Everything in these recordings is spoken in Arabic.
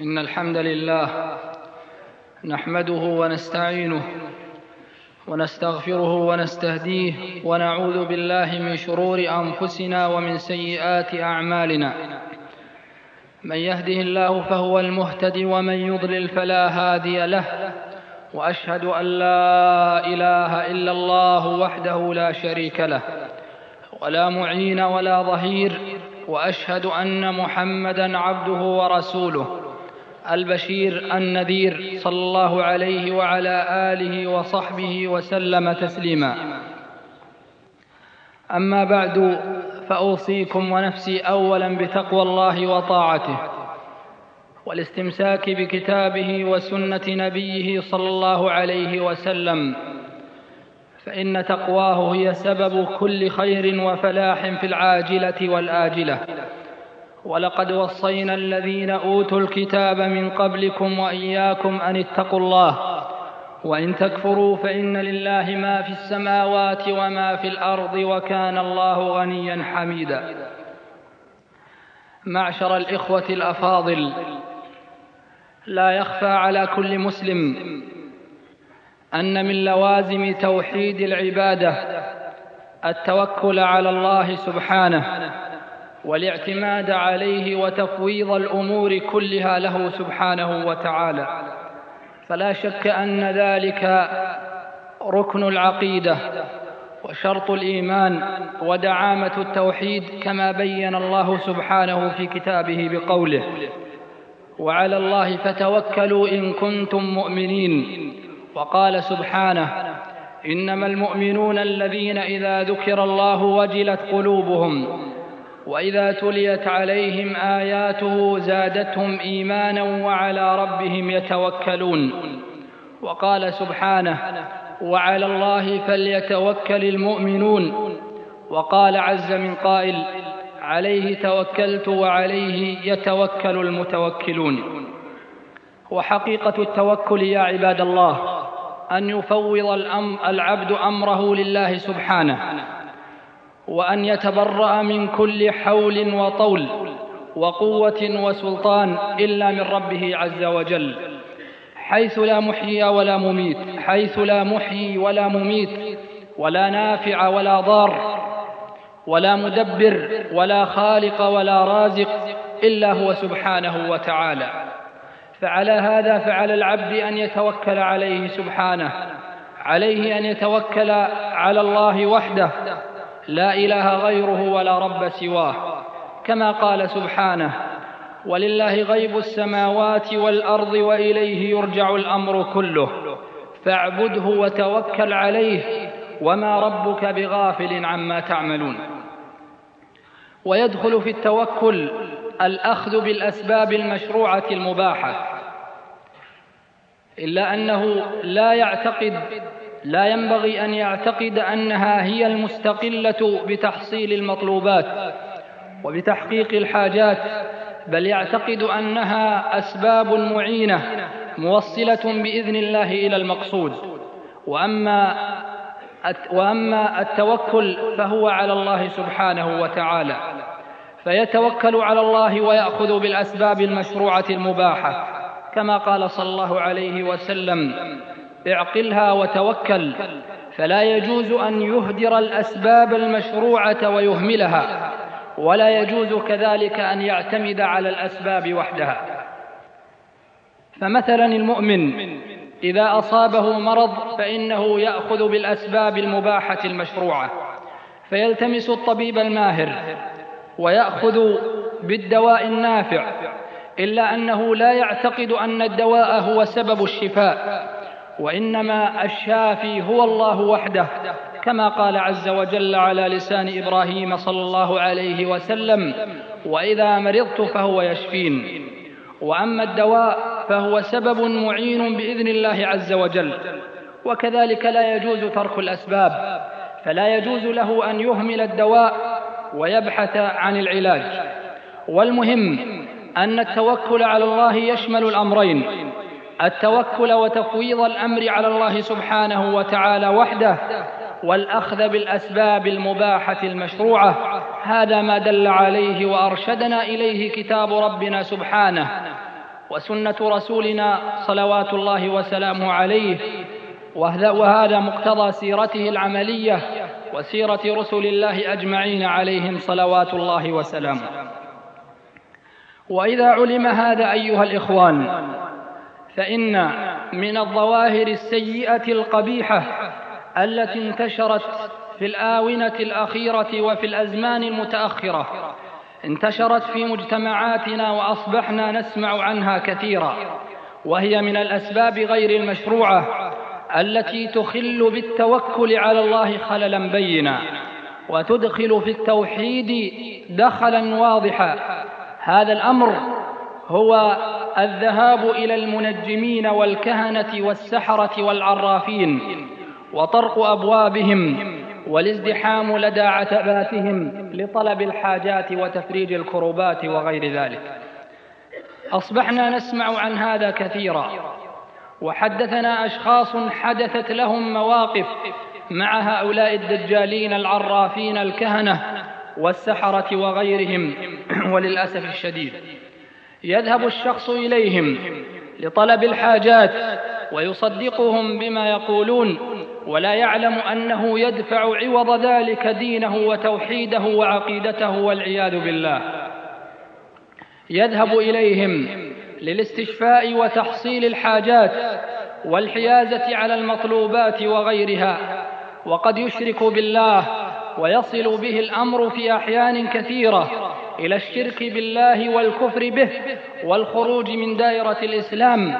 إن الحمد لله نحمده ونستعينه ونستغفره ونستهديه ونعوذ بالله من شرور أنفسنا ومن سيئات أعمالنا. من يهده الله فهو المهتد ومن يضلل فلا هادي له وأشهد أن لا إله إلا الله وحده لا شريك له ولا معين ولا ظهير وأشهد أن محمدا عبده ورسوله. البشير النذير صلى الله عليه وعلى آله وصحبه وسلم تسليما. أما بعد فأوصيكم ونفسي أولا بتقوى الله وطاعته والاستمساك بكتابه وسنة نبيه صلى الله عليه وسلم. فإن تقواه هي سبب كل خير وفلاح في العاجلة والآجلة. ولقد وصينا الذين أوتوا الكتاب من قبلكم وإياكم أن اتقوا الله وإن تكفروا فإن لله ما في السماوات وما في الأرض وكان الله غنيا حميدا. معشر الإخوة الأفاضل لا يخفى على كل مسلم أن من لوازم توحيد العبادة التوكل على الله سبحانه والاعتماد عليه وتفويض الأمور كلها له سبحانه وتعالى. فلا شك أن ذلك ركن العقيدة وشرط الإيمان ودعامة التوحيد كما بين الله سبحانه في كتابه بقوله وعلى الله فتوكلوا إن كنتم مؤمنين وقال سبحانه إنما المؤمنون الذين إذا ذكر الله وجلت قلوبهم وإذا تليت عليهم آياته زادتهم إيمانا وعلى ربهم يتوكلون. وقال سبحانه وعلى الله فليتوكل المؤمنون. وقال عز من قائل عليه توكلت وعليه يتوكل المتوكلون. وحقيقة التوكل يا عباد الله أن يفوض العبد أمره لله سبحانه. وأن يتبرأ من كل حول وطول وقوة وسلطان إلا من ربه عز وجل. حيث لا محيي ولا مميت حيث لا محيي ولا مميت ولا نافع ولا ضار ولا مدبر ولا خالق ولا رازق إلا هو سبحانه وتعالى. فعلى هذا فعلى العبد أن يتوكل عليه سبحانه عليه أن يتوكل على الله وحده لا إله غيره ولا رب سواه كما قال سبحانه ولله غيب السماوات والأرض وإليه يرجع الأمر كله فاعبده وتوكل عليه وما ربك بغافل عما تعملون. ويدخل في التوكل الأخذ بالأسباب المشروعة المباحة إلا أنه لا يعتقد لا ينبغي أن يعتقد أنها هي المستقلة بتحصيل المطلوبات وبتحقيق الحاجات بل يعتقد أنها أسباب معينة موصلة بإذن الله إلى المقصود. وأما وأما التوكل فهو على الله سبحانه وتعالى فيتوكل على الله ويأخذ بالأسباب المشروعة المباحة كما قال صلى الله عليه وسلم اعقلها وتوكل فلا يجوز أن يهدر الأسباب المشروعة ويهملها ولا يجوز كذلك أن يعتمد على الأسباب وحدها. فمثلا المؤمن إذا أصابه مرض فإنه يأخذ بالأسباب المباحة المشروعة فيلتمس الطبيب الماهر ويأخذ بالدواء النافع إلا أنه لا يعتقد أن الدواء هو سبب الشفاء. وإنما الشافي هو الله وحده كما قال عز وجل على لسان إبراهيم صلى الله عليه وسلم وإذا مرضت فهو يشفين وأما الدواء فهو سبب معين بإذن الله عز وجل وكذلك لا يجوز ترك الأسباب فلا يجوز له أن يهمل الدواء ويبحث عن العلاج والمهم أن التوكل على الله يشمل الأمرين التوكل وتفويض الأمر على الله سبحانه وتعالى وحده والأخذ بالأسباب المباحة المشروعة هذا ما دل عليه وأرشدنا إليه كتاب ربنا سبحانه وسنة رسولنا صلوات الله وسلامه عليه وهذا مقتضى سيرته العملية وسيرة رسل الله أجمعين عليهم صلوات الله وسلامه. وإذا علم هذا أيها الإخوان فإن من الظواهر السيئة القبيحة التي انتشرت في الآونة الأخيرة وفي الأزمان المتأخرة انتشرت في مجتمعاتنا وأصبحنا نسمع عنها كثيرا وهي من الأسباب غير المشروعة التي تخل بالتوكل على الله خللا بينا وتدخل في التوحيد دخلا واضحا. هذا الأمر هو الذهاب إلى المنجمين والكهنة والسحرة والعرافين وطرق أبوابهم والازدحام لدى عتباتهم لطلب الحاجات وتفريج الكربات وغير ذلك. أصبحنا نسمع عن هذا كثيرا وحدثنا أشخاص حدثت لهم مواقف مع هؤلاء الدجالين العرافين الكهنة والسحرة وغيرهم وللأسف الشديد. يذهب الشخص إليهم لطلب الحاجات ويصدقهم بما يقولون ولا يعلم أنه يدفع عوض ذلك دينه وتوحيده وعقيدته والعياذ بالله. يذهب إليهم للاستشفاء وتحصيل الحاجات والحيازة على المطلوبات وغيرها وقد يشرك بالله ويصل به الأمر في أحيان كثيرة إلى الشرك بالله والكفر به والخروج من دائرة الإسلام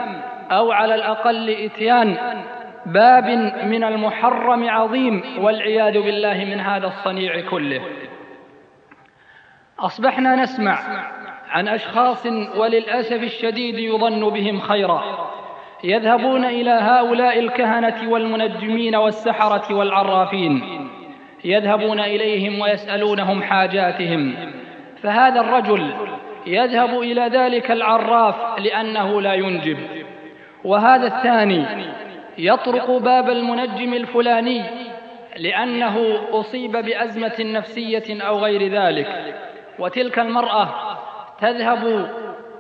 أو على الأقل إتيان باب من المحرم عظيم والعياذ بالله من هذا الصنيع كله. أصبحنا نسمع عن أشخاص وللأسف الشديد يظن بهم خيرا يذهبون إلى هؤلاء الكهنة والمنجمين والسحرة والعرافين. يذهبون إليهم ويسألونهم حاجاتهم. فهذا الرجل يذهب إلى ذلك العراف لأنه لا ينجب. وهذا الثاني يطرق باب المنجم الفلاني لأنه أصيب بأزمة نفسية أو غير ذلك. وتلك المرأة تذهب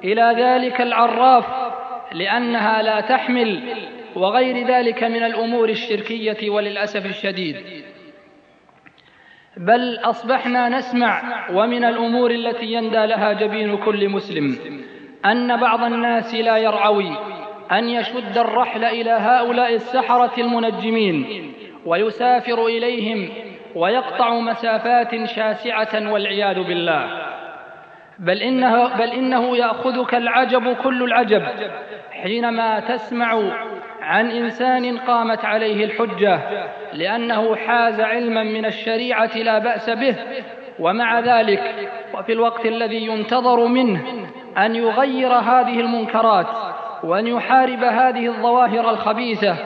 إلى ذلك العراف لأنها لا تحمل وغير ذلك من الأمور الشركية وللأسف الشديد. بل أصبحنا نسمع ومن الأمور التي يندى لها جبين كل مسلم أن بعض الناس لا يرعوي أن يشد الرحل إلى هؤلاء السحرة المنجمين ويسافر إليهم ويقطع مسافات شاسعة والعياذ بالله. بل إنه, بل إنه يأخذك العجب كل العجب حينما تسمع عن إنسان قامت عليه الحجة لأنه حاز علما من الشريعة لا بأس به ومع ذلك وفي الوقت الذي ينتظر منه أن يغير هذه المنكرات وأن يحارب هذه الظواهر الخبيثة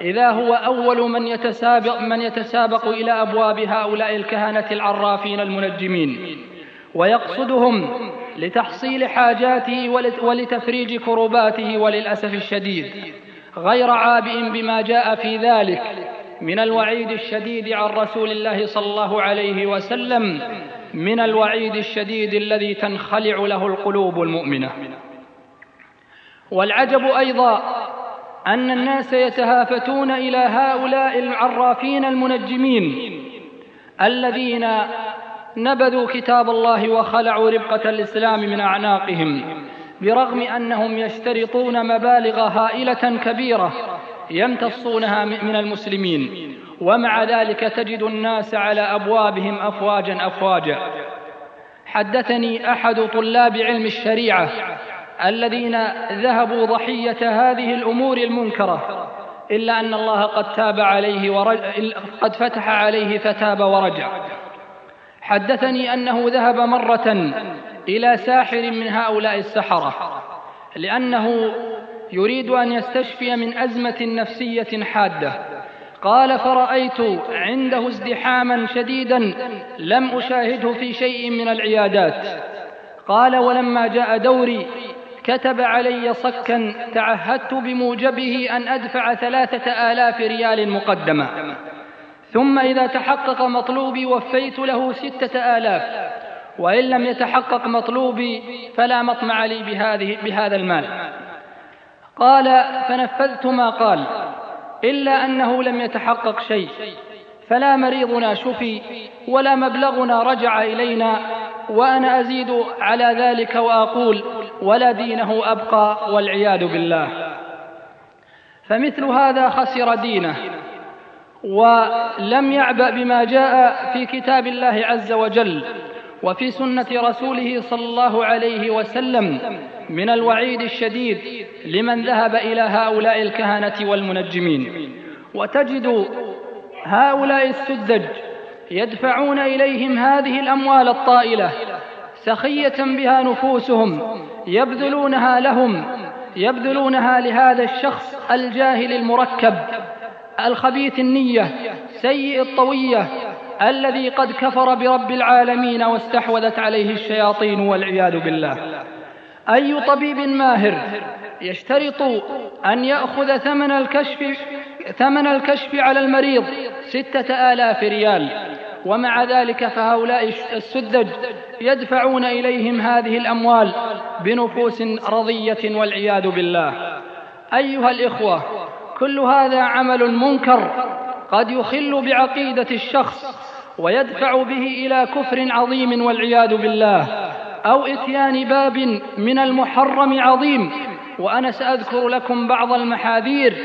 إذا هو أول من يتسابق, من يتسابق إلى أبواب هؤلاء الكهنة العرافين المنجمين. ويقصدهم لتحصيل حاجاته ولتفريج كرباته وللأسف الشديد. غير عابئ بما جاء في ذلك من الوعيد الشديد عن رسول الله صلى الله عليه وسلم من الوعيد الشديد الذي تنخلع له القلوب المؤمنة. والعجب أيضا أن الناس يتهافتون إلى هؤلاء العرافين المنجمين الذين نبذوا كتاب الله وخلعوا ربقة الإسلام من أعناقهم. برغم أنهم يشترطون مبالغ هائلة كبيرة يمتصونها من المسلمين. ومع ذلك تجد الناس على أبوابهم أفواجا أفواجا. حدثني أحد طلاب علم الشريعة الذين ذهبوا ضحية هذه الأمور المنكرة إلا أن الله قد تاب عليه ورجع قد فتح عليه فتاب ورجع. حدثني أنه ذهب مرة إلى ساحر من هؤلاء السحرة لأنه يريد أن يستشفي من أزمة نفسية حادة. قال فرأيت عنده ازدحاما شديدا لم أشاهده في شيء من العيادات. قال ولما جاء دوري كتب علي صكا تعهدت بموجبه أن أدفع ثلاثة آلاف ريال مقدمة. ثم إذا تحقق مطلوبي وفيت له ستة آلاف. وإن لم يتحقق مطلوبي فلا مطمع لي بهذه بهذا المال. قال فنفذت ما قال إلا أنه لم يتحقق شيء فلا مريضنا شفي ولا مبلغنا رجع إلينا وأنا أزيد على ذلك وأقول ولا دينه أبقى والعياذ بالله. فمثل هذا خسر دينه ولم يعبأ بما جاء في كتاب الله عز وجل. وفي سنة رسوله صلى الله عليه وسلم من الوعيد الشديد لمن ذهب إلى هؤلاء الكهنة والمنجمين. وتجد هؤلاء السذج يدفعون إليهم هذه الأموال الطائلة سخية بها نفوسهم يبذلونها لهم يبذلونها لهذا الشخص الجاهل المركب الخبيث النية سيء الطوية الذي قد كفر برب العالمين واستحوذت عليه الشياطين والعياذ بالله. أي طبيب ماهر يشترط أن يأخذ ثمن الكشف ثمن الكشف على المريض ستة آلاف ريال. ومع ذلك فهؤلاء السذج يدفعون إليهم هذه الأموال بنفوس رضية والعياذ بالله. أيها الإخوة كل هذا عمل منكر قد يخل بعقيدة الشخص ويدفع به إلى كفر عظيم والعياذ بالله أو إتيان باب من المحرم عظيم. وأنا سأذكر لكم بعض المحاذير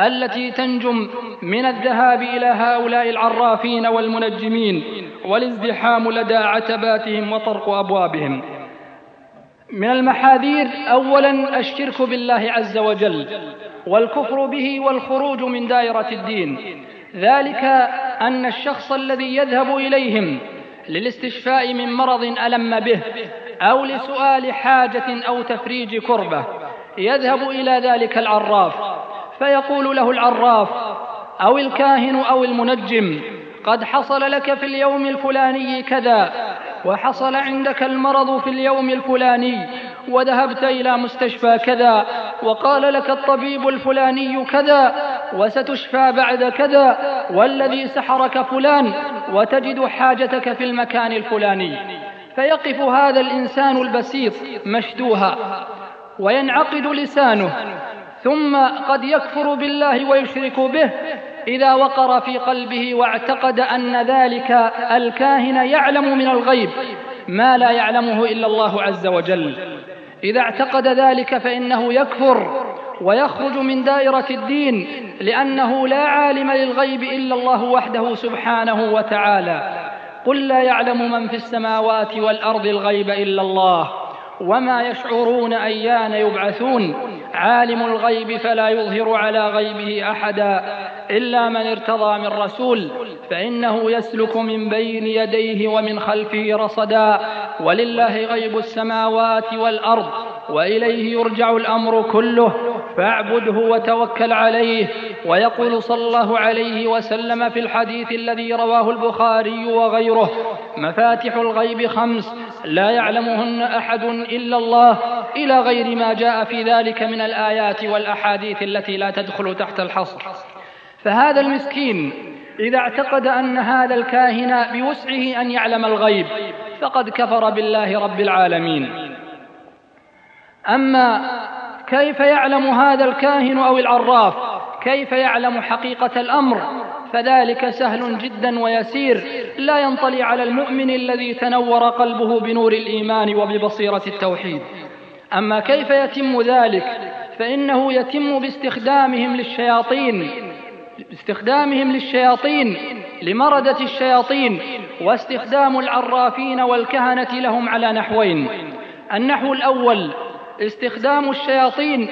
التي تنجم من الذهاب إلى هؤلاء العرافين والمنجمين والازدحام لدى عتباتهم وطرق أبوابهم. من المحاذير أولا الشرك بالله عز وجل والكفر به والخروج من دائرة الدين. ذلك أن الشخص الذي يذهب إليهم للاستشفاء من مرض ألم به أو لسؤال حاجة أو تفريج كربة يذهب إلى ذلك العراف فيقول له العراف أو الكاهن أو المنجم قد حصل لك في اليوم الفلاني كذا وحصل عندك المرض في اليوم الفلاني وذهبت إلى مستشفى كذا وقال لك الطبيب الفلاني كذا وستشفى بعد كذا والذي سحرك فلان وتجد حاجتك في المكان الفلاني. فيقف هذا الإنسان البسيط مشدوها وينعقد لسانه ثم قد يكفر بالله ويشرك به إذا وقر في قلبه واعتقد أن ذلك الكاهن يعلم من الغيب ما لا يعلمه إلا الله عز وجل. إذا اعتقد ذلك فإنه يكفر ويخرج من دائرة الدين لأنه لا عالم للغيب إلا الله وحده سبحانه وتعالى. قل لا يعلم من في السماوات والأرض الغيب إلا الله وما يشعرون أيان يبعثون. عالم الغيب فلا يظهر على غيبه أحدا إلا من ارتضى من رسول. فإنه يسلك من بين يديه ومن خلفه رصدا. ولله غيب السماوات والأرض وإليه يرجع الأمر كله. فاعبده وتوكل عليه ويقول صلى الله عليه وسلم في الحديث الذي رواه البخاري وغيره مفاتح الغيب خمس لا يعلمهن أحد إلا الله إلى غير ما جاء في ذلك من الآيات والأحاديث التي لا تدخل تحت الحصر. فهذا المسكين إذا اعتقد أن هذا الكاهن بوسعه أن يعلم الغيب فقد كفر بالله رب العالمين. أما كيف يعلم هذا الكاهن أو العراف؟ كيف يعلم حقيقة الأمر؟ فذلك سهل جدا ويسير. لا ينطلي على المؤمن الذي تنور قلبه بنور الإيمان وببصيرة التوحيد. أما كيف يتم ذلك؟ فإنه يتم باستخدامهم للشياطين باستخدامهم للشياطين لمردة الشياطين واستخدام العرافين والكهنة لهم على نحوين. النحو الأول استخدام الشياطين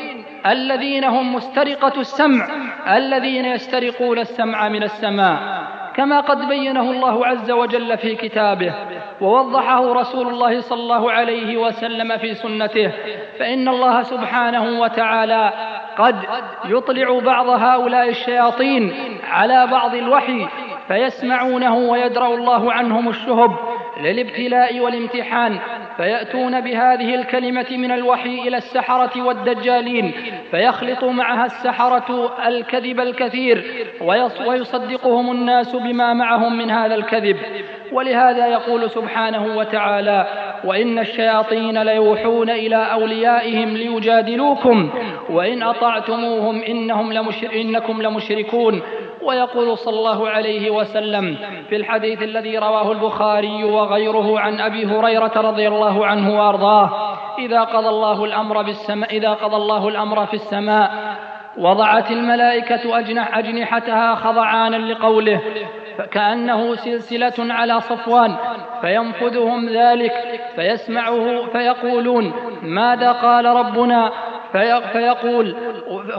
الذين هم مسترقة السمع الذين يسترقون السمع من السماء كما قد بينه الله عز وجل في كتابه ووضحه رسول الله صلى الله عليه وسلم في سنته فإن الله سبحانه وتعالى قد يطلع بعض هؤلاء الشياطين على بعض الوحي فيسمعونه ويدرأ الله عنهم الشهب للابتلاء والامتحان فيأتون بهذه الكلمة من الوحي إلى السحرة والدجالين فيخلط معها السحرة الكذب الكثير ويصدقهم الناس بما معهم من هذا الكذب. ولهذا يقول سبحانه وتعالى وإن الشياطين ليوحون إلى أوليائهم ليجادلوكم وإن أطعتموهم إنهم لمشر إنكم لمشركون. ويقول صلى الله عليه وسلم في الحديث الذي رواه البخاري وغيره عن أبي هريرة رضي الله عنه وأرضاه إذا قضى الله الأمر بالسماء إذا قضى الله الأمر في السماء وضعت الملائكة أجنح أجنحتها خضعانا لقوله كأنه سلسلة على صفوان فينفذهم ذلك فيسمعه فيقولون ماذا قال ربنا؟ فيقول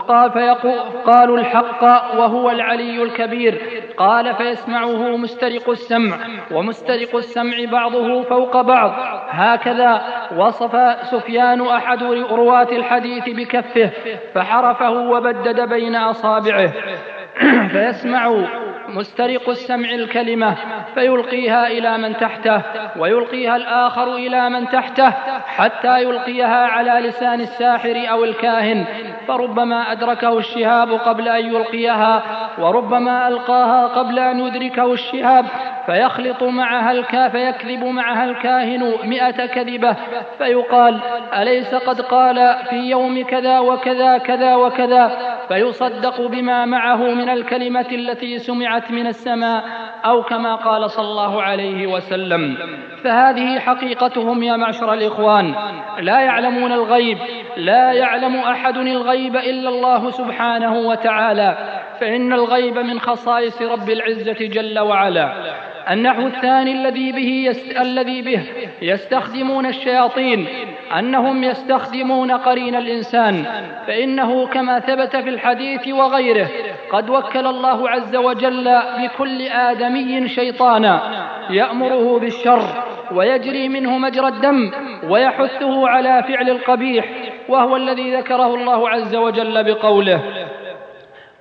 قال فيقول قالوا الحق وهو العلي الكبير. قال فيسمعه مسترق السمع ومسترق السمع بعضه فوق بعض. هكذا وصف سفيان أحد رواة الحديث بكفه فحرفه وبدد بين أصابعه. فيسمع مسترق السمع الكلمة فيلقيها إلى من تحته ويلقيها الآخر إلى من تحته حتى يلقيها على لسان الساحر أو الكاهن. فربما أدركه الشهاب قبل أن يلقيها وربما ألقاها قبل أن يدركه الشهاب. فيخلط معها الكا فيكذب معها الكاهن مئة كذبة فيقال أليس قد قال في يوم كذا وكذا كذا وكذا؟ فيصدق بما معه من الكلمة التي سمعت من السماء أو كما قال صلى الله عليه وسلم. فهذه حقيقتهم يا معشر الإخوان. لا يعلمون الغيب لا يعلم أحد الغيب إلا الله سبحانه وتعالى. فإن الغيب من خصائص رب العزة جل وعلا. النحو الثاني الذي به يست... الذي به يستخدمون الشياطين أنهم يستخدمون قرين الإنسان فإنه كما ثبت في الحديث وغيره قد وكل الله عز وجل بكل آدمي شيطانا يأمره بالشر ويجري منه مجرى الدم ويحثه على فعل القبيح وهو الذي ذكره الله عز وجل بقوله.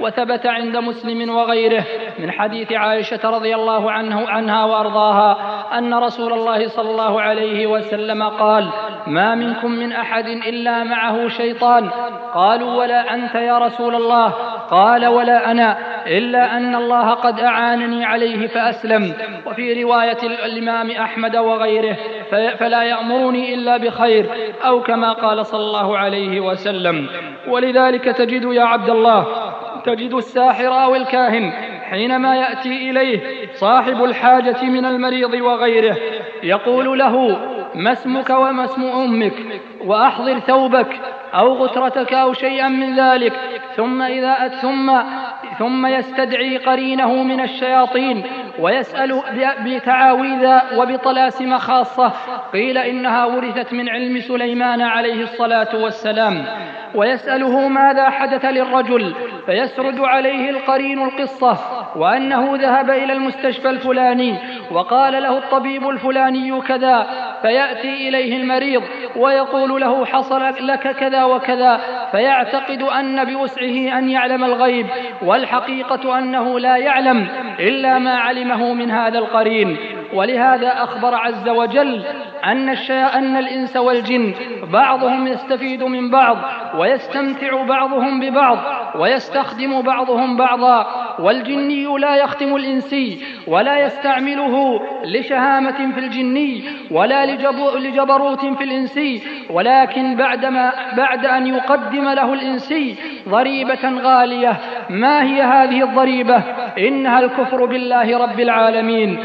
وثبت عند مسلم وغيره من حديث عائشة رضي الله عنه عنها وأرضاها أن رسول الله صلى الله عليه وسلم قال ما منكم من أحد إلا معه شيطان قالوا ولا أنت يا رسول الله قال ولا أنا إلا أن الله قد أعانني عليه فأسلم وفي رواية الإمام أحمد وغيره فلا يأمرني إلا بخير أو كما قال صلى الله عليه وسلم ولذلك تجد يا عبد الله تجد الساحر أو الكاهن حينما يأتي إليه صاحب الحاجة من المريض وغيره يقول له ما اسمك وما اسم أمك؟ وأحضر ثوبك أو غترتك أو شيئا من ذلك. ثم إذا ثم ثم يستدعي قرينه من الشياطين ويسأل بتعاويذ وبطلاسم خاصة. قيل إنها ورثت من علم سليمان عليه الصلاة والسلام. ويسأله ماذا حدث للرجل. فيسرد عليه القرين القصة. وأنه ذهب إلى المستشفى الفلاني. وقال له الطبيب الفلاني كذا. فيأتي إليه المريض ويقول له حصل لك كذا وكذا فيعتقد أن بوسعه أن يعلم الغيب والحقيقة أنه لا يعلم إلا ما علمه من هذا القرين. ولهذا أخبر عز وجل أن, الشيء أن الإنس والجن بعضهم يستفيد من بعض ويستمتع بعضهم ببعض ويستخدم بعضهم بعضا. والجني لا يختم الإنسي ولا يستعمله لشهامة في الجني ولا لجبروت في الإنسي ولكن بعدما بعد أن يقدم له الإنسي ضريبة غالية. ما هي هذه الضريبة؟ إنها الكفر بالله رب العالمين.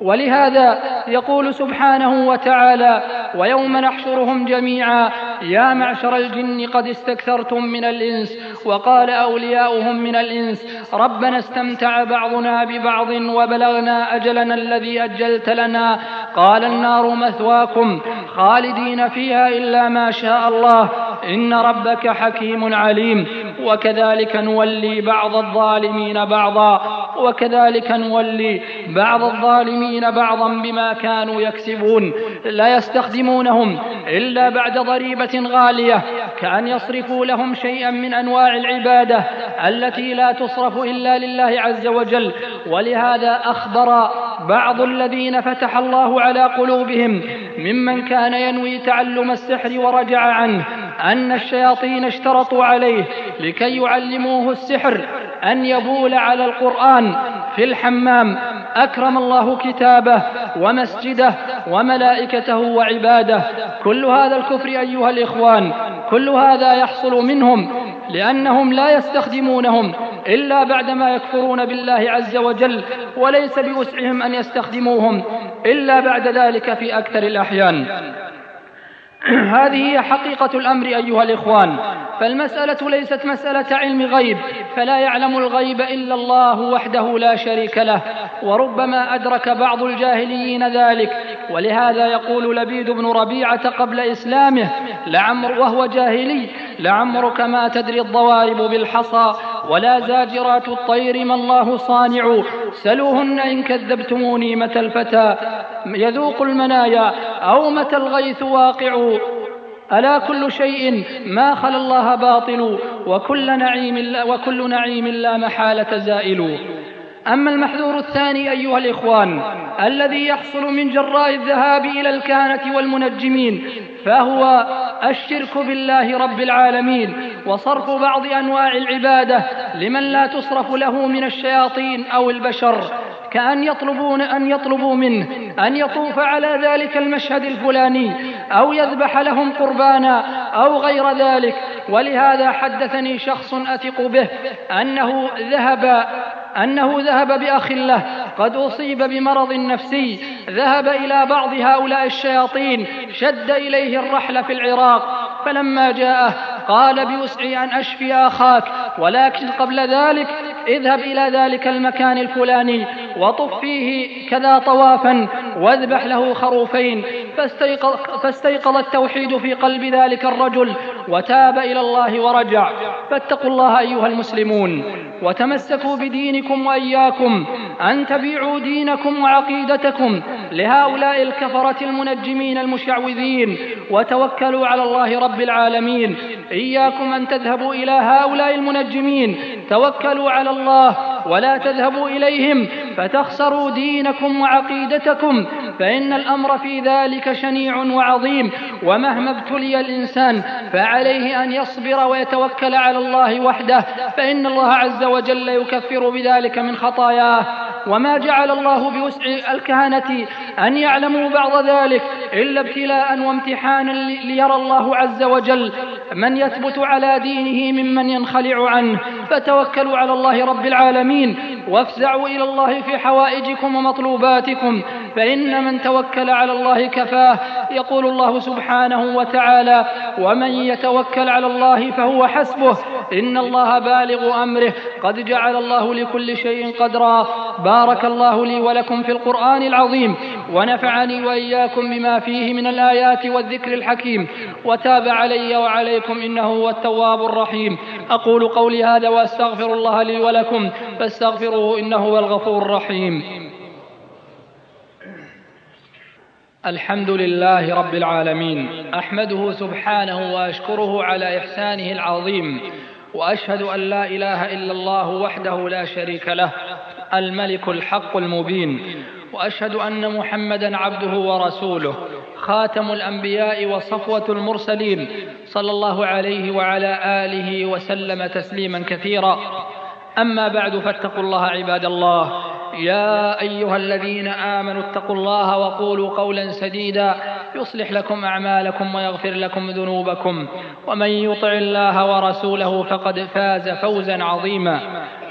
ولهذا يقول سبحانه وتعالى ويوم نحشرهم جميعا يا معشر الجن قد استكثرتم من الإنس وقال أولياؤهم من الإنس ربنا استمتع بعضنا ببعض وبلغنا أجلنا الذي أجلت لنا. قال النار مثواكم خالدين فيها إلا ما شاء الله. إن ربك حكيم عليم. وكذلك نولي بعض الظالمين بعضا. وكذلك نولي بعض الظالمين بعضا بما كانوا يكسبون. لا يستخدمونهم إلا بعد ضريبة غالية كأن يصرفوا لهم شيئا من أنواع العبادة التي لا تصرف إلا لله عز وجل. ولهذا أخبر بعض الذين فتح الله على قلوبهم ممن كان ينوي تعلم السحر ورجع عنه أن الشياطين اشترطوا عليه لكي يعلموه السحر أن يبول على القرآن في الحمام. أكرم الله كتابه ومسجده وملائكته وعباده. كل هذا الكفر أيها الإخوان كل هذا يحصل منهم لأنهم لا يستخدمونهم إلا بعدما يكفرون بالله عز وجل وليس بوسعهم أن يستخدموهم إلا بعد ذلك في أكثر الأحيان. هذه هي حقيقة الأمر أيها الإخوان. فالمسألة ليست مسألة علم غيب فلا يعلم الغيب إلا الله وحده لا شريك له وربما أدرك بعض الجاهليين ذلك. ولهذا يقول لبيد بن ربيعة قبل إسلامه لعمر وهو جاهلي لعمرك ما تدري الضوارب بالحصى ولا زاجرات الطير ما الله صانع سلوهن إن كذبتموني متى الفتى. يذوق المنايا أو متى الغيث واقع. ألا كل شيء ما خلا الله باطل وكل نعيم وكل نعيم لا محالة زائل. أما المحذور الثاني أيها الإخوان الذي يحصل من جراء الذهاب إلى الكهنة والمنجمين فهو الشرك بالله رب العالمين وصرف بعض أنواع العبادة لمن لا تصرف له من الشياطين أو البشر كأن يطلبون أن يطلبوا منه أن يطوف على ذلك المشهد الفلاني أو يذبح لهم قربانا أو غير ذلك. ولهذا حدثني شخص أثق به أنه ذهب أنه ذهب بأخ له قد أصيب بمرض نفسي. ذهب إلى بعض هؤلاء الشياطين شد إليه الرحل في العراق. فلما جاءه قال بوسعي أن أشفي أخاك ولكن قبل ذلك اذهب إلى ذلك المكان الفلاني وطف فيه كذا طوافا واذبح له خروفين. فاستيقظ, فاستيقظ التوحيد في قلب ذلك الرجل وتاب إلى الله ورجع. فاتقوا الله أيها المسلمون. وتمسكوا بدينكم وإياكم أن تبيعوا دينكم وعقيدتكم لهؤلاء الكفرة المنجمين المشعوذين. وتوكلوا على الله رب العالمين. إياكم أن تذهبوا إلى هؤلاء المنجمين. توكلوا على الله ولا تذهبوا إليهم فتخسروا دينكم وعقيدتكم فإن الأمر في ذلك شنيع وعظيم ومهما ابتلي الإنسان فعليه أن يصبر ويتوكل على الله وحده فإن الله عز وجل يكفر بذلك من خطاياه وما جعل الله بوسع الكهنة أن يعلموا بعض ذلك إلا ابتلاء وامتحانا ليرى الله عز وجل من يثبت على دينه ممن ينخلع عنه فتوكلوا على الله رب العالمين وافزعوا إلى الله في حوائجكم ومطلوباتكم فإن من توكل على الله كفاه يقول الله سبحانه وتعالى ومن يتوكل على الله فهو حسبه إن الله بالغ أمره قد جعل الله لكل شيء قدرا بارك الله لي ولكم في القرآن العظيم ونفعني وإياكم بما فيه من الآيات والذكر الحكيم وتاب علي وعليكم إنه هو التواب الرحيم. أقول قولي هذا وأستغفر الله لي ولكم فاستغفروه إنه هو الغفور الرحيم. الحمد لله رب العالمين أحمده سبحانه وأشكره على إحسانه العظيم وأشهد أن لا إله إلا الله وحده لا شريك له الملك الحق المبين وأشهد أن محمدا عبده ورسوله خاتم الأنبياء وصفوة المرسلين صلى الله عليه وعلى آله وسلم تسليما كثيرا. أما بعد فاتقوا الله عباد الله. يا أيها الذين آمنوا اتقوا الله وقولوا قولا سديدا يصلح لكم أعمالكم ويغفر لكم ذنوبكم. ومن يطع الله ورسوله فقد فاز فوزا عظيما.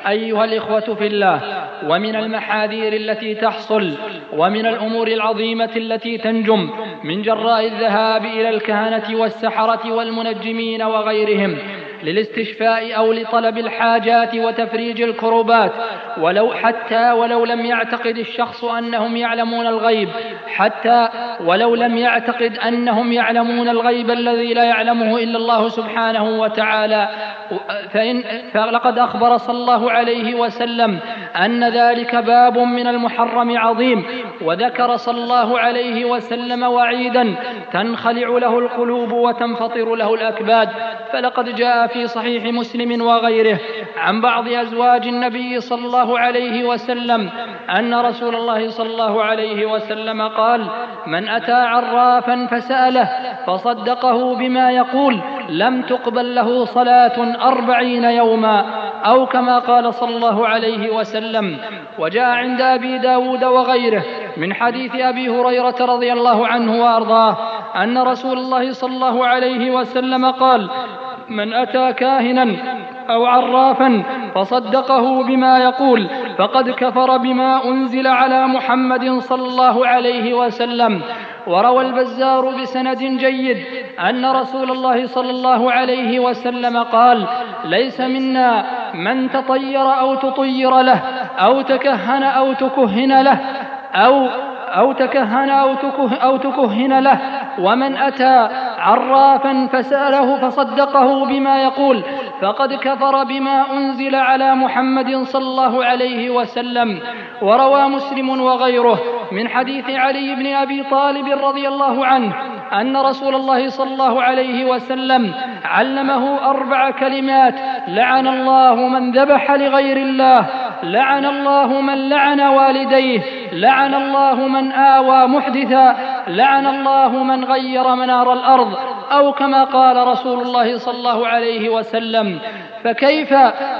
أيها الإخوة في الله ومن المحاذير التي تحصل ومن الأمور العظيمة التي تنجم من جراء الذهاب إلى الكهنة والسحرة والمنجمين وغيرهم للاستشفاء أو لطلب الحاجات وتفريج الكربات ولو حتى ولو لم يعتقد الشخص أنهم يعلمون الغيب حتى ولو لم يعتقد أنهم يعلمون الغيب الذي لا يعلمه إلا الله سبحانه وتعالى فإن فلقد أخبر صلى الله عليه وسلم أن ذلك باب من المحرم عظيم وذكر صلى الله عليه وسلم وعيدا تنخلع له القلوب وتنفطر له الأكباد فلقد جاء في صحيح مسلم وغيره عن بعض أزواج النبي صلى الله عليه وسلم أن رسول الله صلى الله عليه وسلم قال من أتى عرافا فسأله فصدقه بما يقول لم تقبل له صلاة أربعين يوما أو كما قال صلى الله عليه وسلم. وجاء عند أبي داود وغيره من حديث أبي هريرة رضي الله عنه وأرضاه أن رسول الله صلى الله عليه وسلم قال من أتى كاهنا أو عرافا فصدقه بما يقول فقد كفر بما أنزل على محمد صلى الله عليه وسلم. وروى البزار بسند جيد أن رسول الله صلى الله عليه وسلم قال ليس منا من تطير أو تطير له أو تكهن أو تكهن له أو أو تكهن أو, تكه أو تكهن له ومن أتى عرافا فسأله فصدقه بما يقول فقد كفر بما أنزل على محمد صلى الله عليه وسلم وروى مسلم وغيره من حديث علي بن أبي طالب رضي الله عنه أن رسول الله صلى الله عليه وسلم علمه أربع كلمات لعن الله من ذبح لغير الله لعن الله من لعن والديه لعن الله من آوى محدثا لعن الله من غير منار الأرض أو كما قال رسول الله صلى الله عليه وسلم فكيف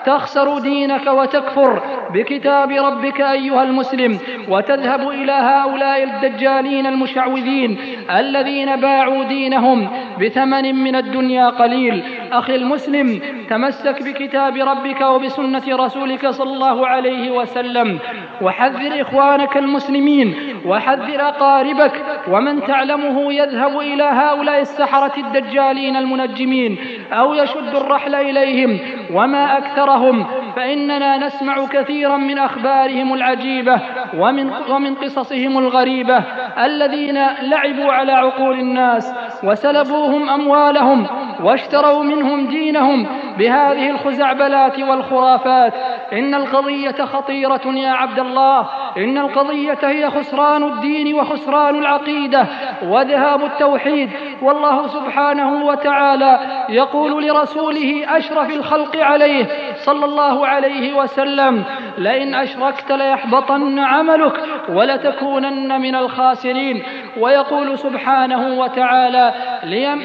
تخسر دينك وتكفر بكتاب ربك أيها المسلم وتذهب إلى هؤلاء الدجالين المشعوذين الذين باعوا دينهم بثمن من الدنيا قليل. أخي المسلم تمسك بكتاب ربك وبسنة رسولك صلى الله عليه وسلم وحذر إخوانك المسلمين وحذر أقاربك ومن تعلمه يذهب إلى هؤلاء السحرة الدجالين المنجمين أو يشد الرحل إليهم وما أكثرهم فإننا نسمع كثيرا من أخبارهم العجيبة ومن, ومن قصصهم الغريبة الذين لعبوا على عقول الناس وسلبوهم أموالهم واشتروا منهم دينهم بهذه الخزعبلات والخرافات. إن القضية خطيرة يا عبد الله. إن القضية هي خسران الدين وخسران العقيدة وذهاب التوحيد. والله سبحانه وتعالى يقول لرسوله أشرف الخلق عليه صلى الله عليه وسلم لئن أشركت ليحبطن عملك ولتكونن من الخاسرين ويقول سبحانه وتعالى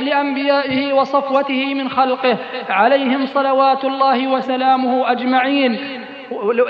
لأنبيائه وصفوته من خلقه عليهم صلوات الله وسلامه أجمعين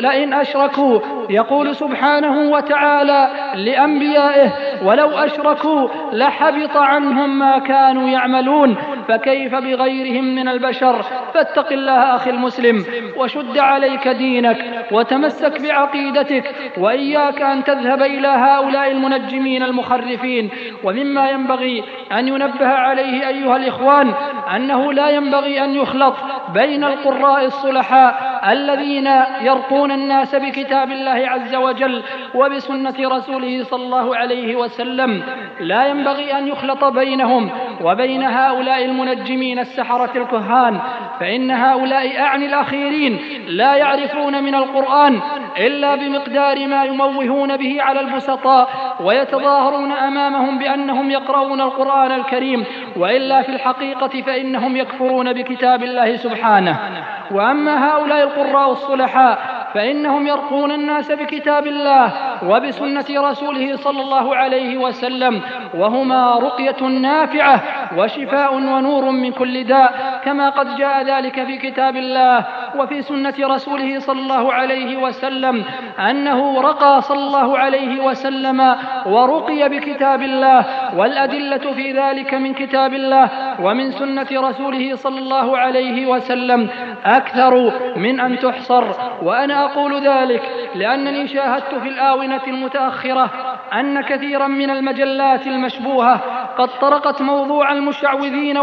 لئن أشركوا يقول سبحانه وتعالى لأنبيائه ولو أشركوا لحبط عنهم ما كانوا يعملون. فكيف بغيرهم من البشر؟ فاتق الله أخي المسلم وشد عليك دينك وتمسك بعقيدتك وإياك أن تذهب إلى هؤلاء المنجمين المخرفين. ومما ينبغي أن ينبه عليه أيها الإخوان أنه لا ينبغي أن يخلط بين القراء الصلحاء الذين يرقون الناس بكتاب الله عز وجل وبسنة رسوله صلى الله عليه وسلم. لا ينبغي أن يخلط بينهم وبين هؤلاء المنجمين السحرة الكهان فإن هؤلاء أعني الأخيرين لا يعرفون من القرآن إلا بمقدار ما يموهون به على البسطاء ويتظاهرون أمامهم بأنهم يقرؤون القرآن الكريم وإلا في الحقيقة فإنهم يكفرون بكتاب الله سبحانه. وأما هؤلاء القراء الصلحاء فإنهم يرقون الناس بكتاب الله وبسنة رسوله صلى الله عليه وسلم وهما رقية نافعة وشفاء ونور من كل داء كما قد جاء ذلك في كتاب الله وفي سنة رسوله صلى الله عليه وسلم أنه رقى صلى الله عليه وسلم ورقي بكتاب الله والأدلة في ذلك من كتاب الله ومن سنة رسوله صلى الله عليه وسلم أكثر من أن تحصر وأنا أقول ذلك لأنني شاهدت في الآونة المتأخرة أن كثيرا من المجلات المشبوهة قد طرقت موضوع المشعوذين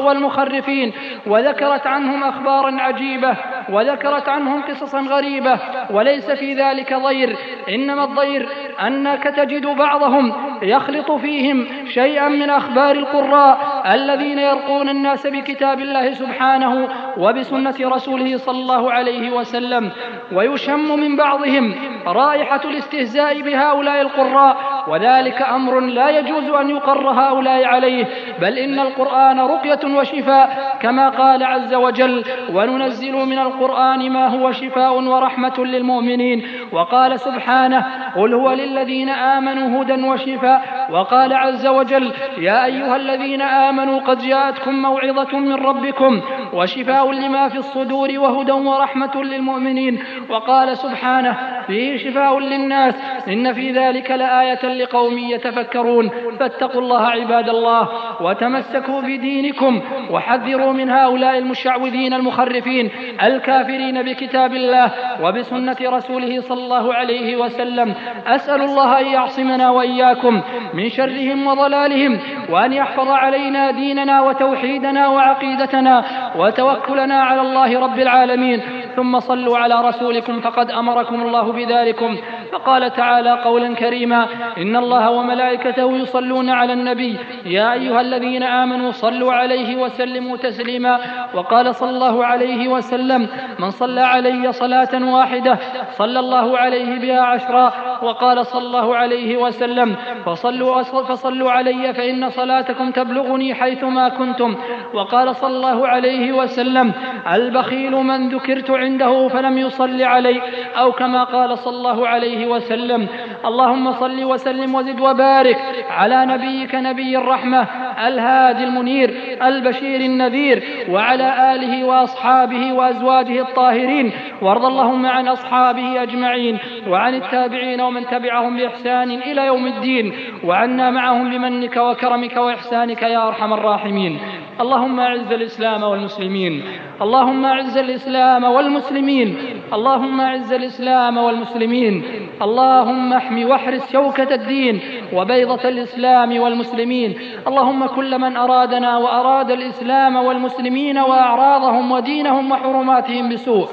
والمخرفين وذكرت عنهم أخبارا عجيبة وذكرت عنهم قصصا غريبة وليس في ذلك ضير إنما الضير أنك تجد بعضهم يخلط فيهم شيئا من أخبار القراء الذين يرقون الناس بكتاب الله سبحانه وبسنة رسوله صلى الله عليه وسلم ويشم من بعضهم رائحة الاستهزاء بهؤلاء القراء وذلك أمر لا يجوز أن يقر هؤلاء عليه بل إن القرآن رقية وشفاء كما قال عز وجل وننزل من القرآن ما هو شفاء ورحمة للمؤمنين وقال سبحانه قل هو للذين آمنوا هدى وشفاء. وقال عز وجل يا أيها الذين آمنوا قد جاءتكم موعظة من ربكم وشفاء لما في الصدور وهدى ورحمة للمؤمنين. وقال سبحانه فيه شفاء للناس. إن في ذلك لآية لقوم يتفكرون. فاتقوا الله عباد الله وتمسكوا بدينكم وحذروا من هؤلاء المشعوذين المخرفين الكافرين بكتاب الله وبسنة رسوله صلى الله عليه وسلم. أسأل الله أن يعصمنا وإياكم من شرهم وضلالهم وأن يحفظ علينا ديننا وتوحيدنا وعقيدتنا وتوكلنا على الله رب العالمين. ثم صلوا على رسولكم فقد أمركم الله بذلكم. فقال تعالى قولا كريما إن الله وملائكته يصلون على النبي يا أيها الذين آمنوا صلوا عليه وسلموا تسليما. وقال صلى الله عليه وسلم من صلى علي صلاة واحدة صلى الله عليه بها عشرا. وقال صلى الله عليه وسلم فصلوا, فصلوا علي فإن صلاتكم تبلغني حيثما كنتم. وقال صلى الله عليه وسلم البخيل من ذكرت عنده فلم يصل علي. أو كما قال صلى الله عليه وسلم. اللهم صل وسلم وزد وبارك على نبيك نبي الرحمة الهادي المنير البشير النذير وعلى آله وأصحابه وأزواجه الطاهرين. وارض اللهم عن أصحابه أجمعين وعن التابعين ومن تبعهم بإحسان إلى يوم الدين. وعنا معهم بمنك وكرمك وإحسانك يا أرحم الراحمين. اللهم أعز الإسلام والمسلمين. اللهم أعز الإسلام والمسلمين. اللهم أعز الإسلام والمسلمين. اللهم احم واحرس شوكة الدين وبيضة الإسلام والمسلمين. اللهم كل من أرادنا وأراد الإسلام والمسلمين وأعراضهم ودينهم وحرماتهم بسوء.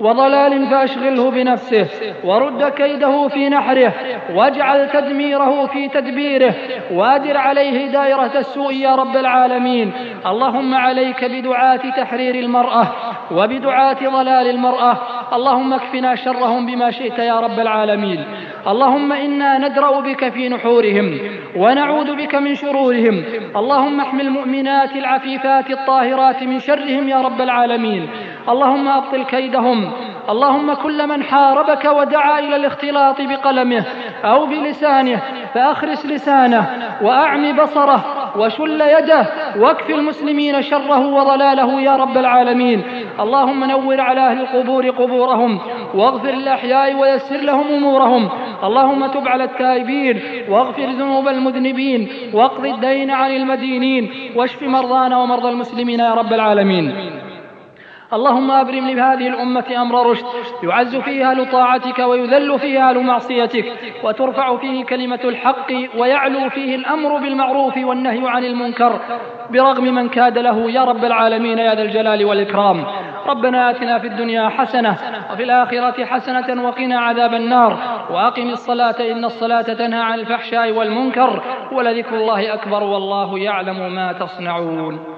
وضلال فأشغله بنفسه ورد كيده في نحره واجعل تدميره في تدبيره وادر عليه دائرة السوء يا رب العالمين. اللهم عليك بدعاة تحرير المرأة وبدعاة ضلال المرأة. اللهم اكفنا شرهم بما شئت يا رب العالمين. اللهم إنا ندرأ بك في نحورهم ونعوذ بك من شرورهم. اللهم احمي المؤمنات العفيفات الطاهرات من شرهم يا رب العالمين. اللهم أبطل كيدهم. اللهم كل من حاربك ودعا إلى الاختلاط بقلمه أو بلسانه فأخرس لسانه وأعم بصره وشل يده واكف المسلمين شره وضلاله يا رب العالمين. اللهم نور على أهل القبور قبورهم واغفر الأحياء ويسر لهم أمورهم. اللهم تب على التائبين واغفر ذنوب المذنبين واقض الدين عن المدينين واشف مرضانا ومرضى المسلمين يا رب العالمين. اللهم أبرم لهذه الأمة أمر رشد يعز فيها لطاعتك ويذل فيها لمعصيتك وترفع فيه كلمة الحق ويعلو فيه الأمر بالمعروف والنهي عن المنكر برغم من كاد له يا رب العالمين يا ذا الجلال والإكرام. ربنا آتنا في الدنيا حسنة وفي الآخرة حسنة وقنا عذاب النار وأقم الصلاة إن الصلاة تنهى عن الفحشاء والمنكر ولذكر الله أكبر والله يعلم ما تصنعون.